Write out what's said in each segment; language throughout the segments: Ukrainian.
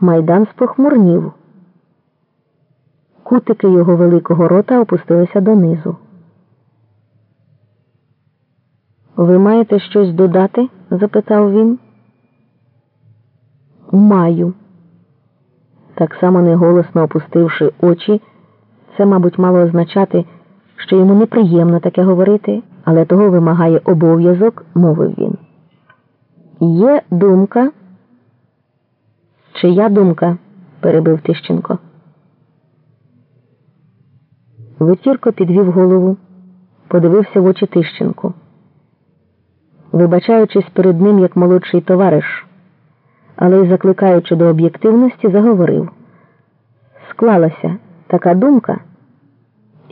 Майдан спохмурнів. Кутики його великого рота опустилися донизу. Ви маєте щось додати? запитав він. Маю. Так само неголосно опустивши очі, це, мабуть, мало означати, що йому неприємно таке говорити, але того вимагає обов'язок, мовив він. Є думка. Чия думка? перебив Тищенко. Вечірко підвів голову, подивився в очі Тищенку. Вибачаючись перед ним як молодший товариш, але й закликаючи до об'єктивності, заговорив. Склалася така думка,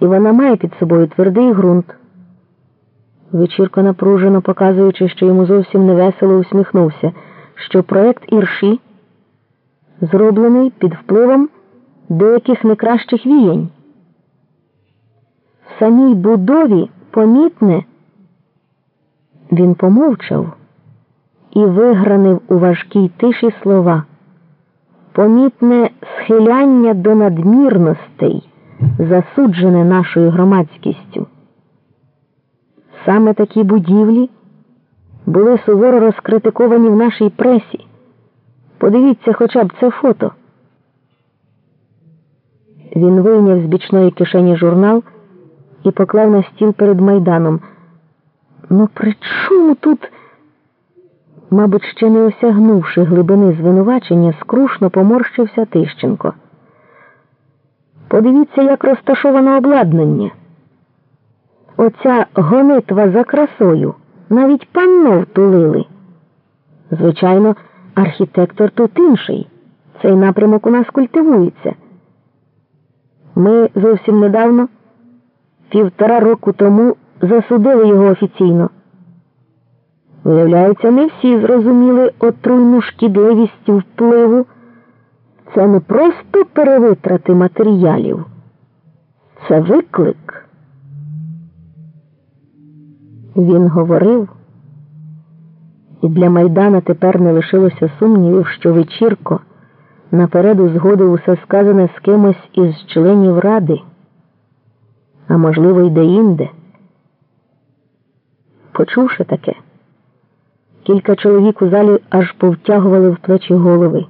і вона має під собою твердий ґрунт. Вечірко напружено показуючи, що йому зовсім невесело усміхнувся, що проект Ірші зроблений під впливом деяких некращих віянь. В самій будові помітне він помовчав і вигранив у важкій тиші слова. Помітне схиляння до надмірностей, засуджене нашою громадськістю. Саме такі будівлі були суворо розкритиковані в нашій пресі. Подивіться хоча б це фото. Він вийняв з бічної кишені журнал і поклав на стіл перед майданом. Ну, при чому тут, мабуть, ще не осягнувши глибини звинувачення, скрушно поморщився Тищенко. Подивіться, як розташовано обладнання. Оця гонитва за красою навіть панно втулили. Звичайно, архітектор тут інший. Цей напрямок у нас культивується. Ми зовсім недавно, півтора року тому, засудили його офіційно. Виявляється, не всі зрозуміли отруйну шкідливість впливу. Це не просто перевитрати матеріалів, це виклик. Він говорив, і для Майдана тепер не лишилося сумнівів, що вечірко наперед узгодив усе сказане з кимось із членів ради, а можливо, й де-інде. Почувши таке, кілька чоловік у залі аж повтягували в плечі голови,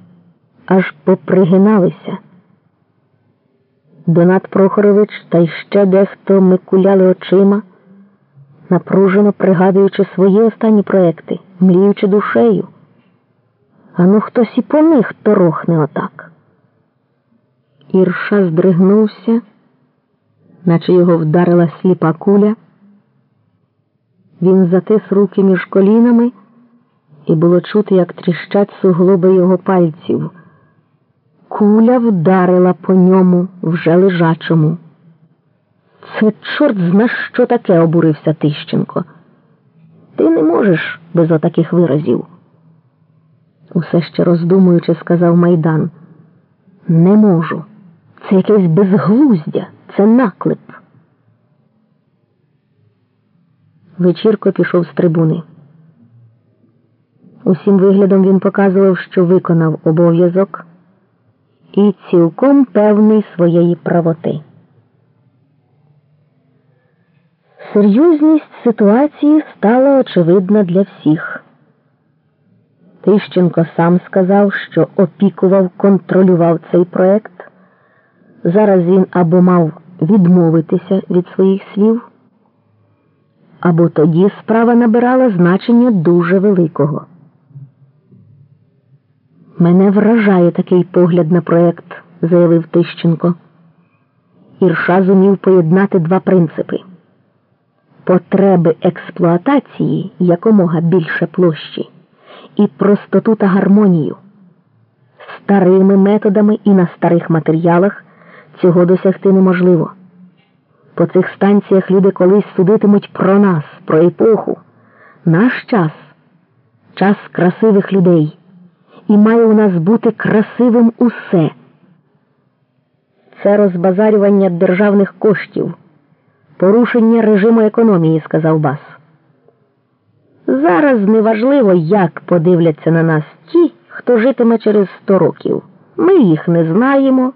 аж попригиналися. Донат Прохорович та й ще дехто микуляли очима напружено пригадуючи свої останні проекти, мріючи душею. А ну хтось і по них торохне отак. Ірша здригнувся, наче його вдарила сліпа куля. Він затис руки між колінами, і було чути, як тріщать суглоби його пальців. Куля вдарила по ньому вже лежачому. Це чорт зна що таке, обурився Тищенко. Ти не можеш без отаких виразів. Усе ще роздумуючи, сказав Майдан. Не можу. Це якесь безглуздя, це наклеп. Вечірко пішов з трибуни. Усім виглядом він показував, що виконав обов'язок і цілком певний своєї правоти. Серйозність ситуації стала очевидна для всіх. Тищенко сам сказав, що опікував, контролював цей проект. Зараз він або мав відмовитися від своїх слів, або тоді справа набирала значення дуже великого. Мене вражає такий погляд на проект, заявив Тищенко. Ірша зумів поєднати два принципи потреби експлуатації якомога більше площі і простоту та гармонію. Старими методами і на старих матеріалах цього досягти неможливо. По цих станціях люди колись судитимуть про нас, про епоху. Наш час час красивих людей, і має у нас бути красивим усе. Це розбазарювання державних коштів порушення режиму економії, сказав Бас. Зараз неважливо, як подивляться на нас ті, хто житиме через сто років. Ми їх не знаємо.